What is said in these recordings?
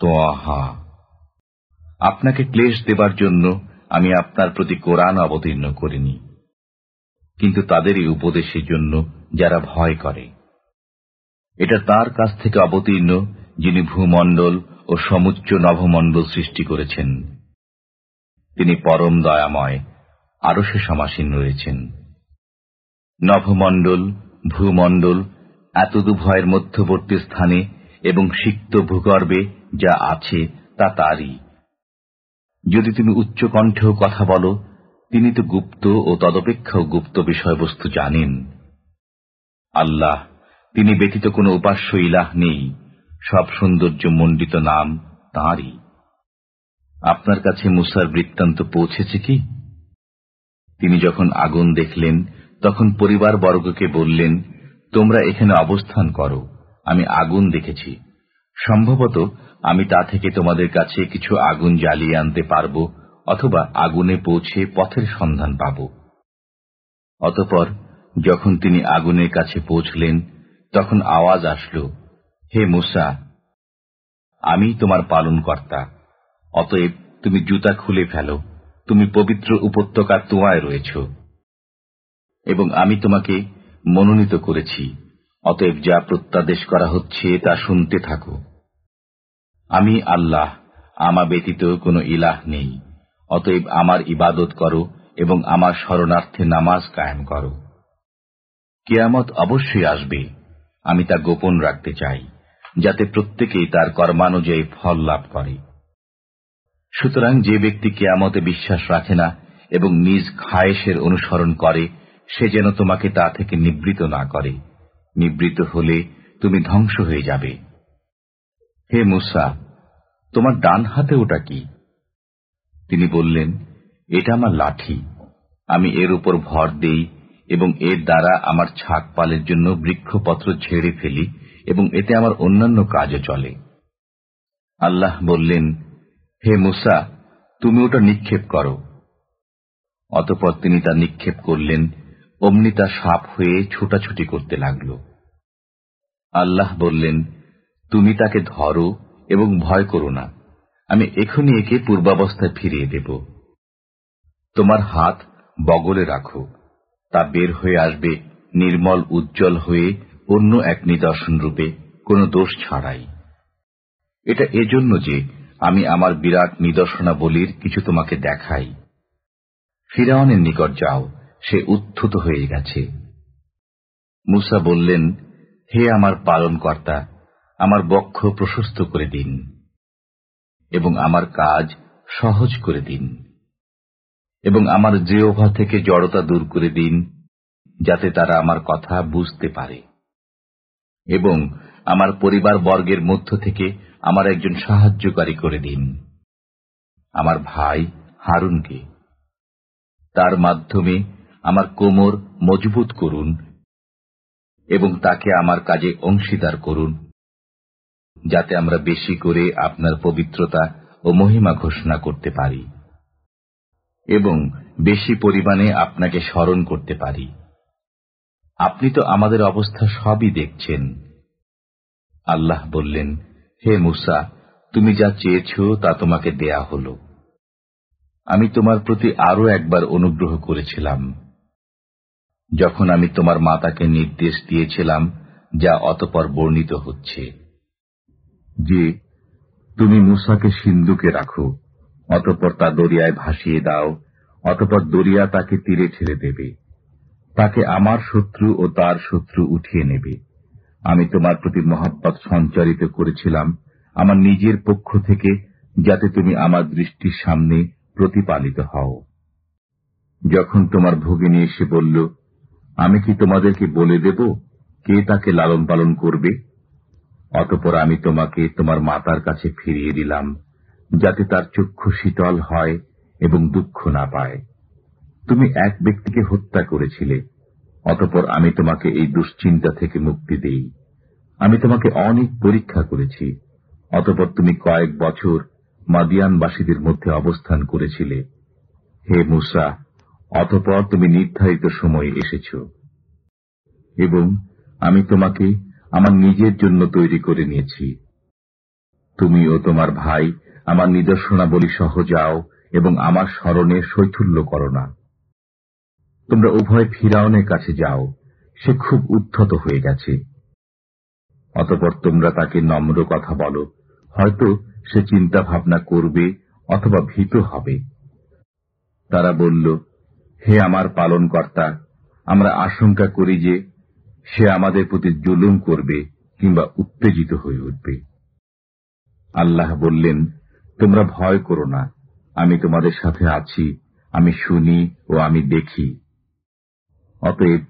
তোহা আপনাকে ক্লেশ দেবার জন্য আমি আপনার প্রতি কোরআন অবতীর্ণ করিনি। কিন্তু তাদের এই উপদেশের জন্য যারা ভয় করে। এটা তার কাছ থেকে অবতীর্ণ যিনি ভূমণ্ডল ও সমুচ্চ নভমণ্ডল সৃষ্টি করেছেন। তিনি পরম দয়াময় আরও সে সমাসীন রয়েছেন। নভমণ্ডল ভূমণ্ডল এত এতদুভয়ের মধ্যবর্তী স্থানে এবং সিক্ত ভূগর্ভে যা আছে তা তারই। যদি তুমি উচ্চ কণ্ঠেও কথা বলো, তিনি তো গুপ্ত ও তদপেক্ষাও গুপ্ত বিষয়বস্তু জানেন। আল্লাহ, তিনি ব্যতীত কোনো উপাস্য ইলাহ নেই, সব সৌন্দর্য মণ্ডিত নাম তাঁরই। আপনার কাছে মুসার বৃত্তান্ত পৌঁছেছে কি? তিনি যখন আগুন দেখলেন, তখন পরিবার বর্গকে বললেন, তোমরা এখানে অবস্থান করো, আমি আগুন দেখেছি। সম্ভবত আমি তা থেকে তোমাদের কাছে কিছু আগুন জ্বালিয়ে আনতে পারব, অথবা আগুনে পৌঁছে পথের সন্ধান পাব। অতপর যখন তিনি আগুনের কাছে পৌঁছলেন, তখন আওয়াজ আসল, হে মুসা, আমি তোমার পালন কর্তা অতএব তুমি জুতা খুলে ফেলো, তুমি পবিত্র উপত্যকার তোয়ায় রয়েছ, এবং আমি তোমাকে মনোনীত করেছি। অতএব যা প্রত্যাদেশ করা হচ্ছে তা শুনতে থাকো। আমি আল্লাহ, আমা ব্যতীত কোনো ইলাহ নেই। অতএব আমার ইবাদত করো এবং আমার শরণার্থে নামাজ কায়েম করো। কেয়ামত অবশ্যই আসবে, আমি তা গোপন রাখতে চাই, যাতে প্রত্যেকেই তার কর্মানুযায়ী ফল লাভ করে। সুতরাং যে ব্যক্তি কেয়ামতে বিশ্বাস রাখে না এবং নিজ খায়েশের অনুসরণ করে, সে যেন তোমাকে তা থেকে নিবৃত না করে। নিবৃত হলে তুমি ধ্বংস হয়ে যাবে। হে মুসা, তোমার ডান হাতে ওটা কি? তিনি বললেন, এটা আমার লাঠি। আমি এর উপর ভর দেই এবং এর দ্বারা আমার ছাক পালের জন্য বৃক্ষপত্র ঝেড়ে ফেলি এবং এতে আমার অন্যান্য কাজও চলে। আল্লাহ বললেন, হে মুসা, তুমি ওটা নিক্ষেপ করো। অতপর তিনি তা নিক্ষেপ করলেন অমনি তা সাপ হয়ে ছোটাছুটি করতে লাগল। আল্লাহ বললেন, তুমি তাকে ধরো এবং ভয় করো না। আমি এখনই একে পূর্বাবস্থায় ফিরিয়ে দেব। তোমার হাত বগলে রাখো। তা বের হয়ে আসবে নির্মল উজ্জ্বল হয়ে অন্য এক নিদর্শন রূপে, কোনো দোষ ছাড়াই। এটা এজন্য যে আমি আমার বিরাট নিদর্শনাবলীর কিছু তোমাকে দেখাই। ফিরাওয়ানের নিকট যাও। সে উত্থুত হয়ে গেছে। মুসা বললেন, হে আমার পালন কর্তা আমার বক্ষ প্রশস্ত করে দিন এবং আমার কাজ সহজ করে দিন এবং আমার জিওভা থেকে জড়তা দূর করে দিন, যাতে তারা আমার কথা বুঝতে পারে এবং আমার পরিবার বর্গের মধ্য থেকে আমার একজন সাহায্যকারী করে দিন। আমার ভাই হারুনকে। তার মাধ্যমে আমার কোমর মজবুত করুন এবং তাকে আমার কাজে অংশীদার করুন, যাতে আমরা বেশি করে আপনার পবিত্রতা ও মহিমা ঘোষণা করতে পারি এবং বেশি পরিমাণে আপনাকে স্মরণ করতে পারি। আপনি তো আমাদের অবস্থা সবই দেখছেন। আল্লাহ বললেন, হে মুসা, তুমি যা চেয়েছ তা তোমাকে দেয়া হল। আমি তোমার প্রতি আরও একবার অনুগ্রহ করেছিলাম। যখন আমি তোমার মাতাকে নির্দেশ দিয়েছিলাম, যা অতপর বর্ণিত হচ্ছে। যে, তুমি মুসাকে সিন্ধুকে রাখো, অতপর তা দরিয়ায় ভাসিয়ে দাও, অতপর দরিয়া তাকে তীরে ছেড়ে দেবে। তাকে আমার শত্রু ও তার শত্রু উঠিয়ে নেবে। আমি তোমার প্রতি মহাব্বত সঞ্চারিত করেছিলাম আমার নিজের পক্ষ থেকে, যাতে তুমি আমার দৃষ্টির সামনে প্রতিপালিত হও। যখন তোমার ভগিনী এসে বলল আমি কি তোমাদেরকে বলে দেব কে তাকে লালন পালন করবে? অতপর আমি তোমাকে তোমার মাতার কাছে ফিরিয়ে দিলাম, যাতে তার চক্ষু শীতল হয় এবং দুঃখ না পায়। তুমি এক ব্যক্তিকে হত্যা করেছিলে, অতপর আমি তোমাকে এই দুশ্চিন্তা থেকে মুক্তি দেই। আমি তোমাকে অনেক পরীক্ষা করেছি, অতপর তুমি কয়েক বছর মাদিয়ানবাসীদের মধ্যে অবস্থান করেছিলে। হে মুসা অতপর তুমি নির্ধারিত সময়ে এসেছ। এবং আমি তোমাকে আমার নিজের জন্য তৈরি করে নিয়েছি। তুমি ও তোমার ভাই আমার নিদর্শনাবলী সহ যাও এবং আমার স্মরণে শৈথুল্য করো না। তোমরা উভয় ফিরাউনের কাছে যাও, সে খুব উদ্ধত হয়ে গেছে। অতপর তোমরা তাকে নম্র কথা বলো, হয়তো সে চিন্তা ভাবনা করবে অথবা ভীত হবে। তারা বলল হে আমার পালন কর্তা আমরা আশঙ্কা করি যে সে আমাদের প্রতি জুলুম করবে কিংবা উত্তেজিত হয়ে উঠবে। আল্লাহ বললেন, তোমরা ভয় করো না, আমি তোমাদের সাথে আছি, আমি শুনি ও আমি দেখি। অতএব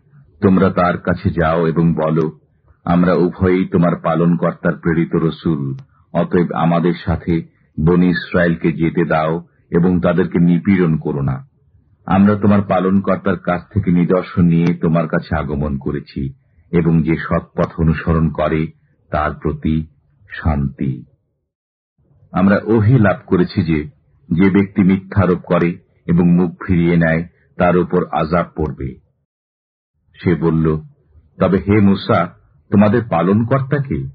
তোমরা তার কাছে যাও এবং বলো, আমরা উভয়ই তোমার পালন কর্তার প্রেরিত রসুল, অতএব আমাদের সাথে বনি ইসরায়েলকে যেতে দাও এবং তাদেরকে নিপীড়ন করো না। আমরা তোমার পালন কর্তার কাছ থেকে নিদর্শন নিয়ে তোমার কাছে আগমন করেছি এবং যে সৎপথ অনুসরণ করে, তার প্রতি শান্তি। আমরা ওহি লাভ করেছি যে যে ব্যক্তি মিথ্যারোপ করে এবং মুখ ফিরিয়ে নেয়, তার উপর আজাব পড়বে। সে বলল, তবে হে মুসা, তোমাদের পালনকর্তাকে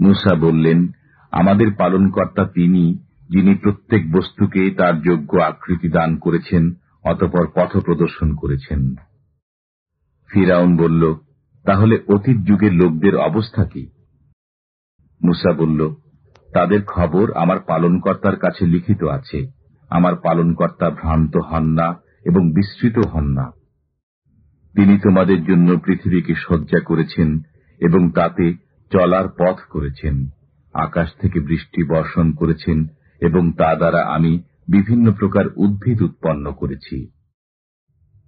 মুসা বললেন, আমাদের পালনকর্তা তিনি যিনি প্রত্যেক বস্তুকে তার যোগ্য আকৃতি দান করেছেন, অতপর পথ প্রদর্শন করেছেন। ফিরাউন বলল, তাহলে অতীত যুগের লোকদের অবস্থা কি? মুসা বলল, তাদের খবর আমার পালনকর্তার কাছে লিখিত আছে। আমার পালনকর্তা ভ্রান্ত হন না এবং বিস্তৃত হন না। তিনি তোমাদের জন্য পৃথিবীকে সজ্জা করেছেন এবং তাতে চলার পথ করেছেন। আকাশ থেকে বৃষ্টি বর্ষণ করেছেন এবং তা দ্বারা আমি বিভিন্ন প্রকার উদ্ভিদ উৎপন্ন করেছি।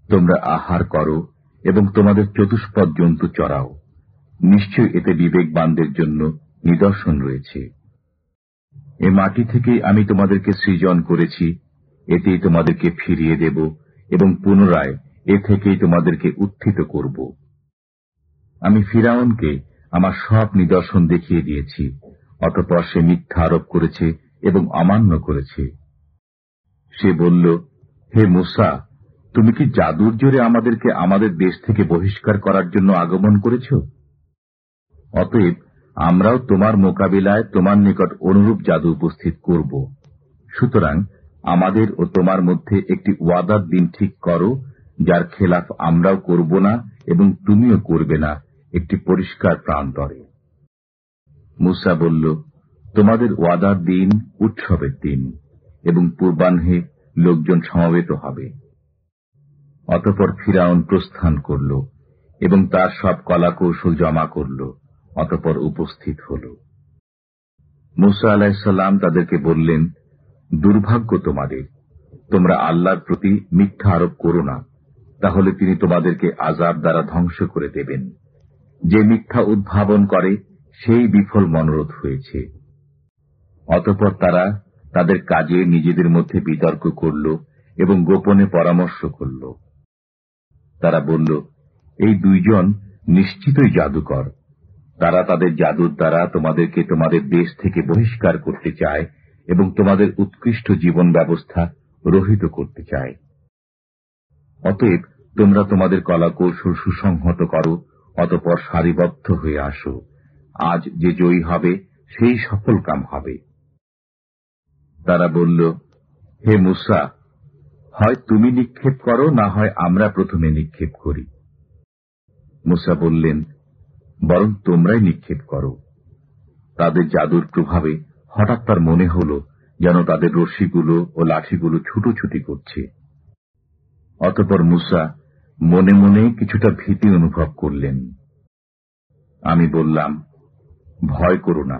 তোমরা আহার করো এবং তোমাদের চতুষ্পদ জন্তু চড়াও। নিশ্চয় এতে বিবেকবানদের জন্য নিদর্শন রয়েছে। এ মাটি থেকেই আমি তোমাদেরকে সৃজন করেছি, এতেই তোমাদেরকে ফিরিয়ে দেব এবং পুনরায় এ থেকেই তোমাদেরকে উত্থিত করব। আমি ফিরাউনকে আমার সব নিদর্শন দেখিয়ে দিয়েছি, অতপর সে মিথ্যা আরোপ করেছে এবং অমান্য করেছে। সে বলল, হে মুসা, তুমি কি জাদুর জোরে আমাদেরকে আমাদের দেশ থেকে বহিষ্কার করার জন্য আগমন করেছ? অতএব আমরাও তোমার মোকাবিলায় তোমার নিকট অনুরূপ জাদু উপস্থিত করব। সুতরাং আমাদের ও তোমার মধ্যে একটি ওয়াদার দিন ঠিক করো, যার খেলাফ আমরাও করব না এবং তুমিও করবে না। একটি পরিষ্কার প্রান্তরে। মুসা বলল তোমাদের ওয়াদার দিন, উৎসবের দিন, এবং পূর্বাহ্নে লোকজন সমবেত হবে। অতপর ফিরাউন প্রস্থান করল, এবং তার সব কলাকৌশল জমা করল, অতপর উপস্থিত হল। মুসা আলাহিসাল্লাম তাদেরকে বললেন, দুর্ভাগ্য তোমাদের, তোমরা আল্লাহর প্রতি মিথ্যা আরোপ করো না, তাহলে তিনি তোমাদেরকে আজাব দ্বারা ধ্বংস করে দেবেন। যে মিথ্যা উদ্ভাবন করে, সেই বিফল মনোরোধ হয়েছে। অতপর তারা তাদের কাজে নিজেদের মধ্যে বিতর্ক করল এবং গোপনে পরামর্শ করল। তারা বলল, এই দুইজন নিশ্চিতই জাদুকর। তারা তাদের জাদুর দ্বারা তোমাদেরকে তোমাদের দেশ থেকে বহিষ্কার করতে চায় এবং তোমাদের উৎকৃষ্ট জীবন ব্যবস্থা রহিত করতে চায়। অতএব তোমরা তোমাদের কলা কৌশল সুসংহত করো, অতপর সারিবদ্ধ হয়ে আসো। আজ যে জয়ী হবে, সেই সফল কাম হবে। তারা বলল, হে মুসা, হয় তুমি নিক্ষেপ করো, না হয় আমরা প্রথমে নিক্ষেপ করি। মুসা বললেন, বরং তোমরাই নিক্ষেপ করো। তাদের জাদুর প্রভাবে হঠাৎ তার মনে হল যেন তাদের রশিগুলো ও লাঠিগুলো ছুটোছুটি করছে। অতপর মুসা মনে মনে কিছুটা ভীতি অনুভব করলেন। আমি বললাম, ভয় করো না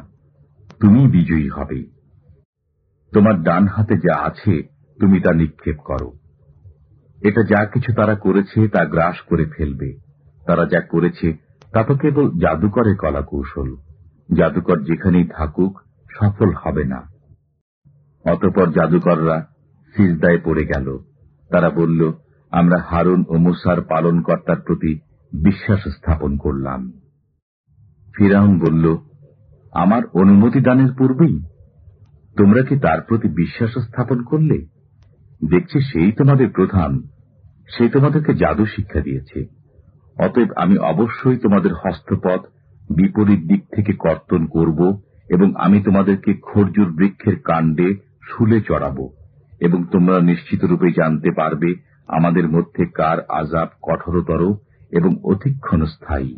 তুমি বিজয়ী হবে। তোমার ডান হাতে যা আছে, তুমি তা নিক্ষেপ করো। এটা যা কিছু তারা করেছে, তা গ্রাস করে ফেলবে। তারা যা করেছে, তা তো কেবল জাদুকরের কলা কৌশল জাদুকর যেখানেই থাকুক, সফল হবে না। অতপর জাদুকররা সিজদায় পড়ে গেল। তারা বলল, আমরা হারুন ও মুসার পালনকর্তার প্রতি বিশ্বাস স্থাপন করলাম। ফিরাউন বলল, আমার অনুমতি দানের পূর্বেই তোমরা কি তার প্রতি বিশ্বাস স্থাপন করলে? দেখছি সেই তোমাদের প্রধান, সে তোমাদেরকে জাদু শিক্ষা দিয়েছে। অতএব আমি অবশ্যই তোমাদের হস্তপথ বিপরীত দিক থেকে কর্তন করব এবং আমি তোমাদেরকে খরজুর বৃক্ষের কাণ্ডে শুলে চড়াব এবং তোমরা নিশ্চিত রূপে জানতে পারবে আমাদের মধ্যে কার আজাব কঠোরতর এবং অধিক্ষণ স্থায়ী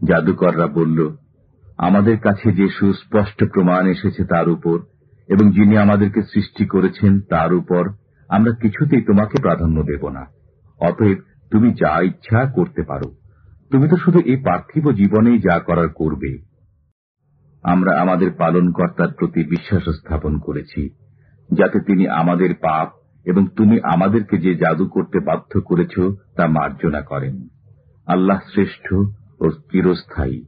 জাদুকররা বলল আমাদের কাছে যে সুস্পষ্ট প্রমাণ এসেছে তার উপর, এবং যিনি আমাদেরকে সৃষ্টি করেছেন তার উপর, আমরা কিছুতেই তোমাকে প্রাধান্য দেব না। অতএব তুমি যা ইচ্ছা করতে পারো। তুমি তো শুধু এই পার্থিব জীবনেই যা করার করবে। আমরা আমাদের পালনকর্তার প্রতি বিশ্বাস স্থাপন করেছি, যাতে তিনি আমাদের পাপ এবং তুমি আমাদেরকে যে জাদু করতে বাধ্য করেছ তা মার্জনা করেন। আল্লাহ শ্রেষ্ঠ ও চিরস্থায়ী।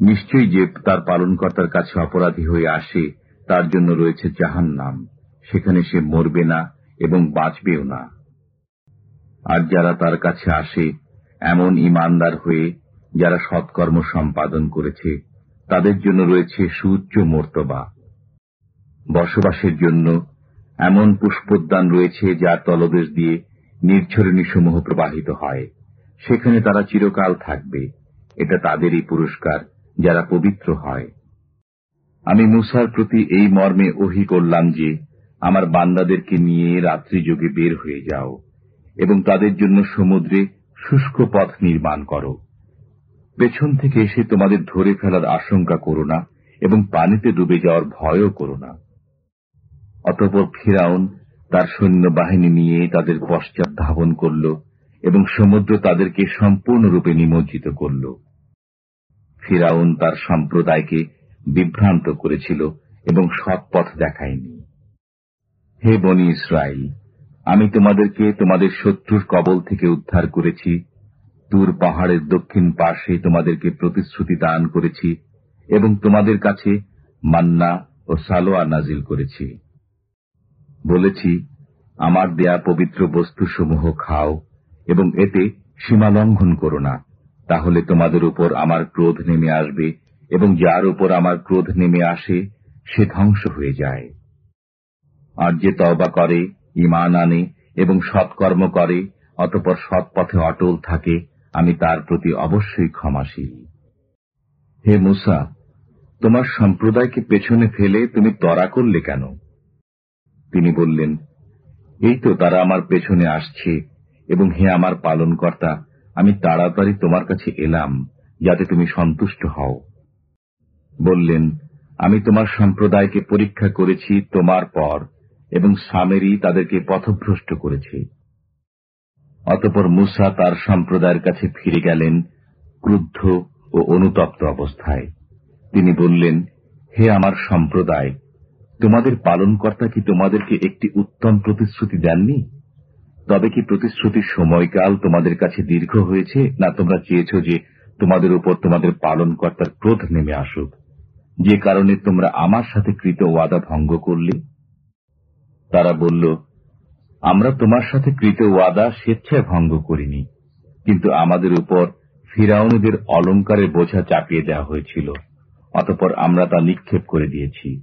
নিশ্চয়ই যে তার পালনকর্তার কাছে অপরাধী হয়ে আসে, তার জন্য রয়েছে জাহান নাম সেখানে সে মরবে না এবং বাঁচবেও না। আর যারা তার কাছে আসে, এমন ইমানদার হয়ে যারা সৎকর্ম সম্পাদন করেছে, তাদের জন্য রয়েছে সুউচ্চ মর্তবা। বসবাসের জন্য এমন পুষ্পোদ্যান রয়েছে যার তলদেশ দিয়ে নির্ঝরণীসমূহ প্রবাহিত হয়। সেখানে তারা চিরকাল থাকবে। এটা তাদেরই পুরস্কার যারা পবিত্র হয়। আমি মুসার প্রতি এই মর্মে ওহি করলাম যে, আমার বান্দাদেরকে নিয়ে রাত্রি যোগে বের হয়ে যাও এবং তাদের জন্য সমুদ্রে শুষ্ক পথ নির্মাণ করো। পেছন থেকে এসে তোমাদের ধরে ফেলার আশঙ্কা করো না এবং পানিতে ডুবে যাওয়ার ভয়ও করো না। অতপর ফিরাউন তার সৈন্যবাহিনী নিয়ে তাদের পশ্চাৎ ধাবন করল এবং সমুদ্র তাদেরকে সম্পূর্ণরূপে নিমজ্জিত করল। ফিরাউন তার সম্প্রদায়কে বিভ্রান্ত করেছিল এবং সৎ পথ দেখায়নি। হে বনি ইসরায়েল আমি তোমাদেরকে তোমাদের শত্রুর কবল থেকে উদ্ধার করেছি তুর পাহাড়ের দক্ষিণ পাশে তোমাদেরকে প্রতিশ্রুতি দান করেছি এবং তোমাদের কাছে মান্না ও সালোয়া নাজিল করেছি। বলেছি, আমার দেয়া পবিত্র বস্তুসমূহ খাও এবং এতে সীমালঙ্ঘন করো না। তাহলে তোমাদের উপর আমার ক্রোধ নেমে আসবে এবং যার উপর আমার ক্রোধ নেমে আসে, সে ধ্বংস হয়ে যায়। আর যে তবা করে ইমান আনে এবং সৎকর্ম করে, অতপর সৎ পথে অটল থাকে, আমি তার প্রতি অবশ্যই ক্ষমাশীল। হে মুসা, তোমার সম্প্রদায়কে পেছনে ফেলে তুমি তরা করলে কেন? তিনি বললেন, এই তো তারা আমার পেছনে আসছে এবং হে আমার পালনকর্তা আমি তাড়াতাড়ি তোমার কাছে এলাম, যাতে তুমি সন্তুষ্ট হও। বললেন, আমি তোমার সম্প্রদায়কে পরীক্ষা করেছি তোমার পর, এবং সামেরই তাদেরকে পথভ্রষ্ট করেছে। অতপর মুসা তার সম্প্রদায়ের কাছে ফিরে গেলেন, ক্রুদ্ধ ও অনুতপ্ত অবস্থায়। তিনি বললেন, হে আমার সম্প্রদায়, তোমাদের পালনকর্তা কি তোমাদেরকে একটি উত্তম প্রতিশ্রুতি দেননি? তবে কি প্রতিশ্রুতির সময়কাল তোমাদের কাছে দীর্ঘ হয়েছে, না তোমরা চেয়েছ যে তোমাদের উপর তোমাদের পালনকর্তার ক্রোধ নেমে আসুক? যে কারণে তোমরা আমার সাথে কৃত ওয়াদা ভঙ্গ করলে? তারা বলল, আমরা তোমার সাথে কৃত ওয়াদা স্বেচ্ছায় ভঙ্গ করিনি, কিন্তু আমাদের উপর ফিরাউনদের অলঙ্কারের বোঝা চাপিয়ে দেওয়া হয়েছিল, অতপর আমরা তা নিক্ষেপ করে দিয়েছি।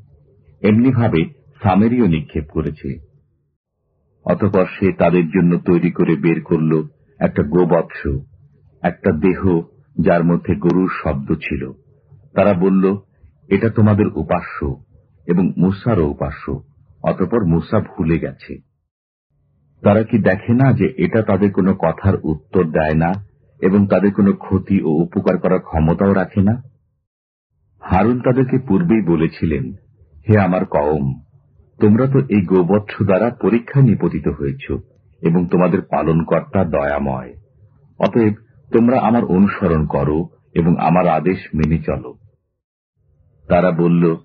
এমনিভাবে সামেরিও নিক্ষেপ করেছে। অতপর সে তাদের জন্য তৈরি করে বের করল একটা গোবৎস, একটা দেহ যার মধ্যে গরুর শব্দ ছিল। তারা বলল, এটা তোমাদের উপাস্য এবং মুসারও উপাস্য, অতপর মুসা ভুলে গেছে। তারা কি দেখে না যে এটা তাদের কোনো কথার উত্তর দেয় না এবং তাদের কোনো ক্ষতি ও উপকার করার ক্ষমতাও রাখে না? হারুন তাদেরকে পূর্বেই বলেছিলেন, হে আমার কওম তোমরা তো এই গোবৎস দ্বারা পরীক্ষা নিপতিত হয়েছ, এবং তোমাদের পালনকর্তা দয়াময়। অতএব তোমরা আমার অনুসরণ করো এবং আমার আদেশ মেনে চলো। তারা বলল,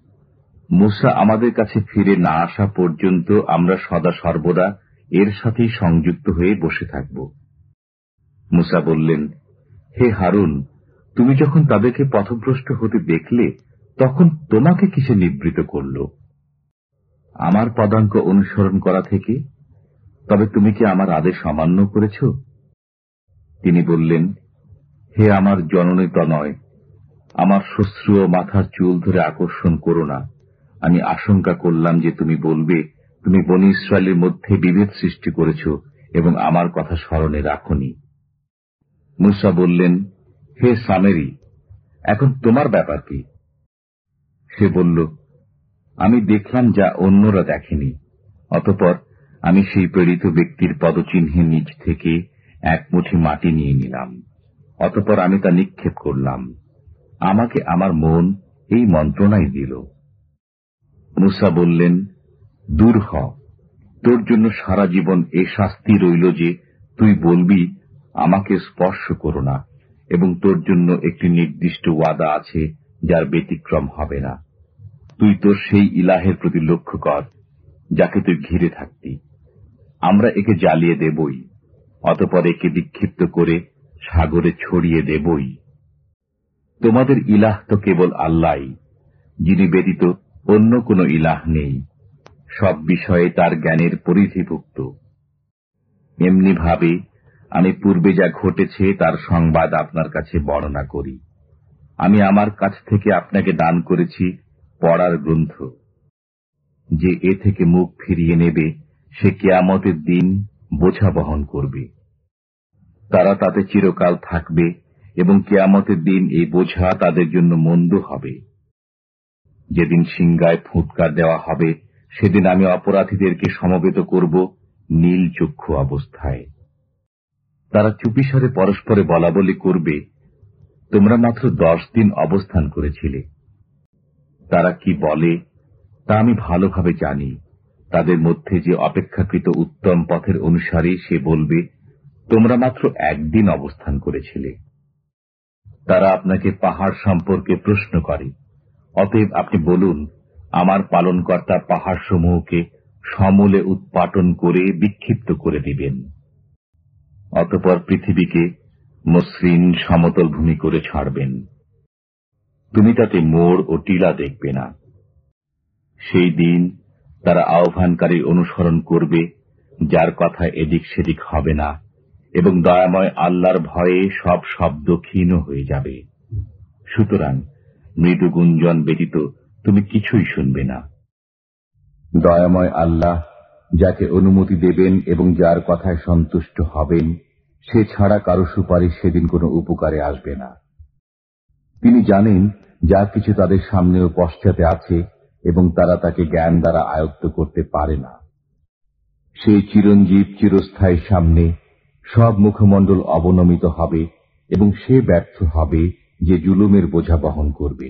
মুসা আমাদের কাছে ফিরে না আসা পর্যন্ত আমরা সদা সর্বদা এর সাথেই সংযুক্ত হয়ে বসে থাকব। মুসা বললেন, হে হারুন, তুমি যখন তাদেরকে পথভ্রষ্ট হতে দেখলে, তখন তোমাকে কিসে নিবৃত করল? আমার পদাঙ্ক অনুসরণ করা থেকে? তবে তুমি কি আমার আদেশ অমান্য করেছ? তিনি বললেন, হে আমার জননী তনয় আমার শ্বশ্রু ও মাথার চুল ধরে আকর্ষণ করো না। আমি আশঙ্কা করলাম যে তুমি বলবে, তুমি বনি ইসরায়েলের মধ্যে বিভেদ সৃষ্টি করেছ এবং আমার কথা স্মরণে রাখনি। মুসা বললেন, হে সামেরি, এখন তোমার ব্যাপার কি? সে বলল আমি দেখলাম যা অন্যরা দেখেনি। অতপর আমি সেই প্রেরিত ব্যক্তির পদচিহ্নের নিচ থেকে এক মুঠি মাটি নিয়ে নিলাম। অতপর আমি তা নিক্ষেপ করলাম। আমাকে আমার মন এই মন্ত্রণাই দিল। মুসা বললেন, দূর হ। তোর জন্য সারা জীবন এ শাস্তি রইল যে তুই বলবি, আমাকে স্পর্শ করো না, এবং তোর জন্য একটি নির্দিষ্ট ওয়াদা আছে যার ব্যতিক্রম হবে না। তুই তোর সেই ইলাহের প্রতি লক্ষ্য কর, যাকে তুই ঘিরে থাকতি। আমরা একে জ্বালিয়ে দেবই, অতপর একে বিক্ষিপ্ত করে সাগরে ছড়িয়ে দেবই। তোমাদের ইলাহ তো কেবল আল্লাহ, যিনি ব্যতীত অন্য কোন ইলাহ নেই, সব বিষয়ে তার জ্ঞানের পরিধিভুক্ত। এমনি ভাবে আমি পূর্বে যা ঘটেছে তার সংবাদ আপনার কাছে বর্ণনা করি। আমি আমার কাছ থেকে আপনাকে দান করেছি পড়ার গ্রন্থ। যে এ থেকে মুখ ফিরিয়ে নেবে, সে কেয়ামতের দিন বোঝা বহন করবে। তারা তাতে চিরকাল থাকবে এবং কেয়ামতের দিন এই বোঝা তাদের জন্য মন্দ হবে। যেদিন সিংগায় ফুৎকার দেওয়া হবে, সেদিন আমি অপরাধীদেরকে সমবেত করব নীল চক্ষু অবস্থায়। তারা চুপিসারে পরস্পরে বলা বলি করবে, তোমরা মাত্র দশ দিন অবস্থান করেছিলে। তারা কি বলে, তা আমি ভালোভাবে জানি। তাদের মধ্যে যে অপেক্ষাকৃত উত্তম পথের অনুসারী সে বলবে, তোমরা মাত্র একদিন অবস্থান করেছিলে। তারা আপনাকে পাহাড় সম্পর্কে প্রশ্ন করে। অতএব আপনি বলুন, আমার পালনকর্তা পাহাড়সমূহকে সমূলে উৎপাটন করে বিক্ষিপ্ত করে দিবেন। অতপর পৃথিবীকে মসৃণ সমতল ভূমি করে ছাড়বেন। তুমি তাতে মোড় ও টিলা দেখবে না। সেই দিন তারা আহ্বানকারী অনুসরণ করবে, যার কথা এদিক সেদিক হবে না, এবং দয়াময় আল্লাহর ভয়ে সব শব্দ ক্ষীণ হয়ে যাবে। সুতরাং মৃদু গুঞ্জন ব্যতীত তুমি কিছুই শুনবে না। দয়াময় আল্লাহ যাকে অনুমতি দেবেন এবং যার কথায় সন্তুষ্ট হবেন, সে ছাড়া কারও সুপারিশ সেদিন কোনো উপকারে আসবে না। তিনি জানেন যা কিছু তাদের সামনে ও পশ্চাতে আছে এবং তারা তাকে জ্ঞান দ্বারা আয়ত্ত করতে পারে না। সেই চিরঞ্জীব চিরস্থায়ী সামনে সব মুখমণ্ডল অবনমিত হবে এবং সে ব্যর্থ হবে যে জুলুমের বোঝা বহন করবে।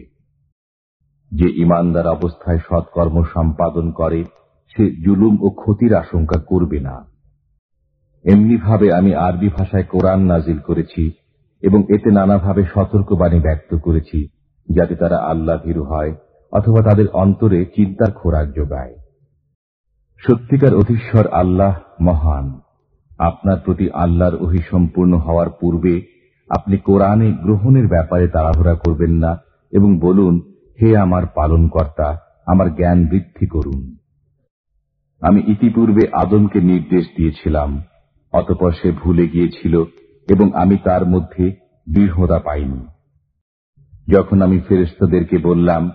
যে ইমানদার অবস্থায় সৎকর্ম সম্পাদন করে, সে জুলুম ও ক্ষতির আশঙ্কা করবে না। এমনিভাবে আমি আরবি ভাষায় কোরআন নাজিল করেছি এবং এতে নানাভাবে সতর্কবাণী ব্যক্ত করেছি, যাতে তারা আল্লাহ ভীরু হয় অথবা তাদের অন্তরে চিন্তার খোরাক যোগায়। সত্যিকার অধীশ্বর আল্লাহ মহান। আপনার প্রতি আল্লাহর অহি সম্পূর্ণ হওয়ার পূর্বে আপনি কোরআনে গ্রহণের ব্যাপারে তাড়াহুড়া করবেন না এবং বলুন, হে আমার পালনকর্তা, আমার জ্ঞান বৃদ্ধি করুন। আমি ইতিপূর্বে আদমকে নির্দেশ দিয়েছিলাম, অতপর সে ভুলে গিয়েছিল এবং আমি তার মধ্যে দৃঢ়তা পাইনি। যখন আমি ফেরেস্তাদেরকে বললাম,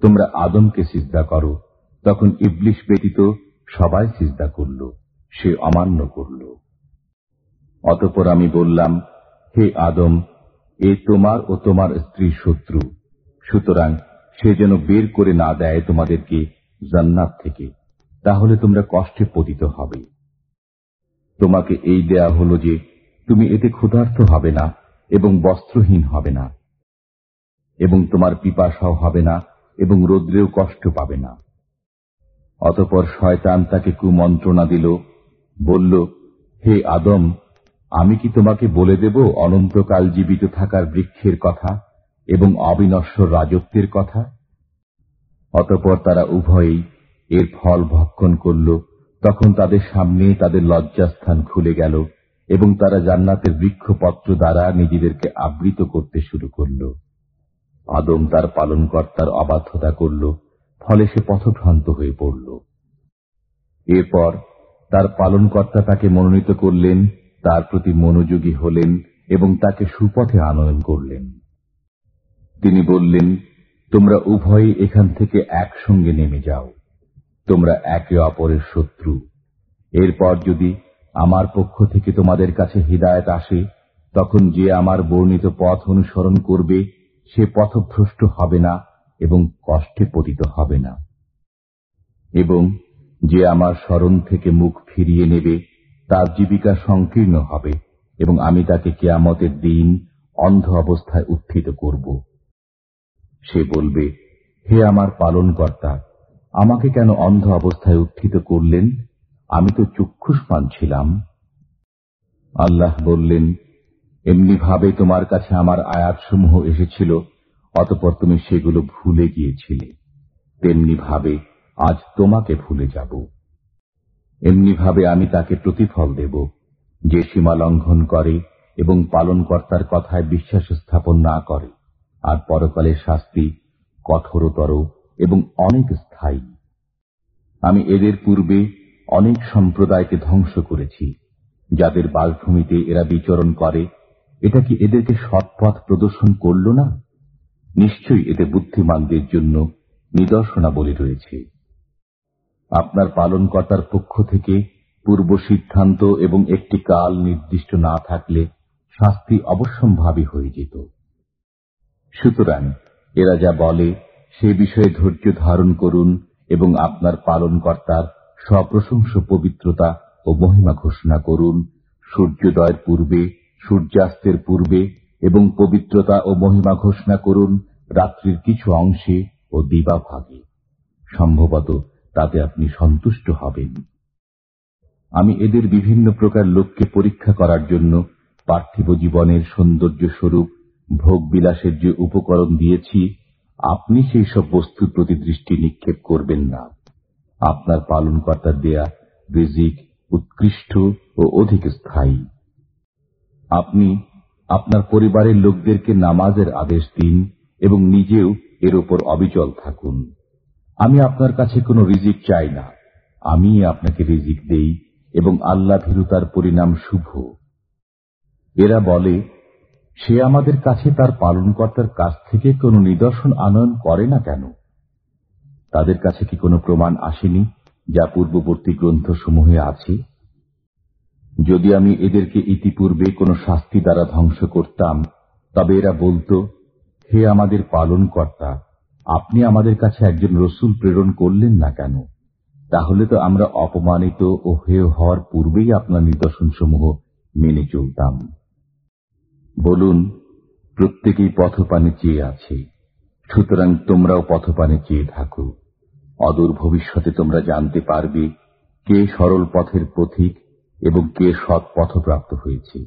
তোমরা আদমকে সিজদা করো, তখন ইবলিশ ব্যতীত সবাই সিজদা করল, সে অমান্য করল। অতপর আমি বললাম, হে আদম, এ তোমার ও তোমার স্ত্রীর শত্রু, সুতরাং সে যেন বের করে না দেয় তোমাদেরকে জান্নাত থেকে, তাহলে তোমরা কষ্টে পতিত হবে। তোমাকে এই দেয়া হলো যে তুমি এতে ক্ষুধার্থ হবে না এবং বস্ত্রহীন হবে না, এবং তোমার পিপাসাও হবে না এবং রৌদ্রেও কষ্ট পাবে না। অতপর শয়তান তাকে কুমন্ত্রণা দিল, বলল, হে আদম, আমি কি তোমাকে বলে দেব অনন্তকাল জীবিত থাকার বৃক্ষের কথা এবং অবিনশ্বর রাজত্বের কথা? অতপর তারা উভয়েই এর ফল ভক্ষণ করল, তখন তাদের সামনে তাদের লজ্জাস্থান খুলে গেল এবং তারা জান্নাতের বৃক্ষপত্র দ্বারা নিজেদেরকে আবৃত করতে শুরু করল। আদম তার পালনকর্তার অবাধ্যতা করল, ফলে সে পথভ্রান্ত হয়ে পড়ল। এরপর তার পালনকর্তা তাকে মনোনীত করলেন, তার প্রতি মনোযোগী হলেন এবং তাকে সুপথে আনয়ন করলেন। তিনি বললেন, তোমরা উভয়ই এখান থেকে একসঙ্গে নেমে যাও। তোমরা একে অপরের শত্রু। এরপর যদি আমার পক্ষ থেকে তোমাদের কাছে হৃদায়ত আসে, তখন যে আমার বর্ণিত পথ অনুসরণ করবে, সে পথভ্রষ্ট হবে না এবং কষ্টে পতিত হবে না। এবং যে আমার স্মরণ থেকে মুখ ফিরিয়ে নেবে, তার জীবিকা সংকীর্ণ হবে, এবং আমি তাকে কেয়ামতের দিন অন্ধ অবস্থায় উত্থিত করব। সে বলবে, হে আমার পালনকর্তা, আমাকে কেন অন্ধ অবস্থায় উত্থিত করলেন? আমি তো চক্ষুষ্মান ছিলাম। আল্লাহ বললেন, এমনি ভাবে তোমার কাছে আমার আয়াতসমূহ এসেছিল, অতপর তুমি সেগুলো ভুলে গিয়েছিলে। তেমনি ভাবে আজ তোমাকে ভুলে যাব। এমনি ভাবে আমি তাকে প্রতিফল দেব, যে সীমা লঙ্ঘন করে এবং পালনকর্তার কথায় বিশ্বাস স্থাপন না করে। আর পরকালের শাস্তি কঠোরতর এবং অনেক স্থায়ী। আমি এদের পূর্বে অনেক সম্প্রদায়কে ধ্বংস করেছি। যাদের বাসভূমিতে এরা বিচরণ করে, এটা কি এদেরকে সৎপথ প্রদর্শন করল না? নিশ্চয়ই এতে বুদ্ধিমানদের জন্য নিদর্শনাবলী রয়েছে। আপনার পালনকর্তার পক্ষ থেকে পূর্ব সিদ্ধান্ত এবং একটি কাল নির্দিষ্ট না থাকলে শাস্তি অবশ্যম্ভাবী হয়ে যেত। সুতরাং এরা যা বলে সে বিষয়ে ধৈর্য ধারণ করুন এবং আপনার পালনকর্তার সপ্রশংস পবিত্রতা ও মহিমা ঘোষণা করুন। সূর্যোদয়ের পূর্বে, সূর্যাস্তের পূর্বে এবং পবিত্রতা ও মহিমা ঘোষণা করুন রাত্রির কিছু অংশে ও দিবাভাগে সম্ভবত তাতে আপনি সন্তুষ্ট হবেন। আমি এদের বিভিন্ন প্রকার লোককে পরীক্ষা করার জন্য পার্থিব জীবনের সৌন্দর্য স্বরূপ ভোগ বিলাসের যে উপকরণ দিয়েছি, আপনি সেই সব বস্তুর প্রতি দৃষ্টি নিক্ষেপ করবেন না। আপনার পালনকর্তার দেয়া রিজিক উৎকৃষ্ট ও অধিক স্থায়ী। আপনি আপনার পরিবারের লোকদেরকে নামাজের আদেশ দিন এবং নিজেও এর ওপর অবিচল থাকুন। আমি আপনার কাছে কোনো রিজিক চাই না। আমি আপনাকে রিজিক দেই এবং আল্লাহ ভীরুতার পরিণাম শুভ। এরা বলে, সে আমাদের কাছে তার পালনকর্তার কাছ থেকে কোনো নিদর্শন আনয়ন করে না কেন? তাদের কাছে কি কোনো প্রমাণ আসেনি যা পূর্ববর্তী গ্রন্থসমূহে আছে? যদি আমি এদেরকে ইতিপূর্বে কোনো শাস্তি দ্বারা ধ্বংস করতাম, তবে এরা বলতো, হে আমাদের পালন কর্তা আপনি আমাদের কাছে একজন রসুল প্রেরণ করলেন না কেন? তাহলে তো আমরা অপমানিত ও হেয় হওয়ার পূর্বেই আপনার নিদর্শনসমূহ মেনে চলতাম। বলুন, প্রত্যেকেই পথপানে চেয়ে আছে, সুতরাং তোমরাও পথপানে চেয়ে থাকো। অদূর ভবিষ্যতে তোমরা জানতে পারবে কে সরল পথের পথিক এবং কে সৎ পথপ্রাপ্ত হয়েছে।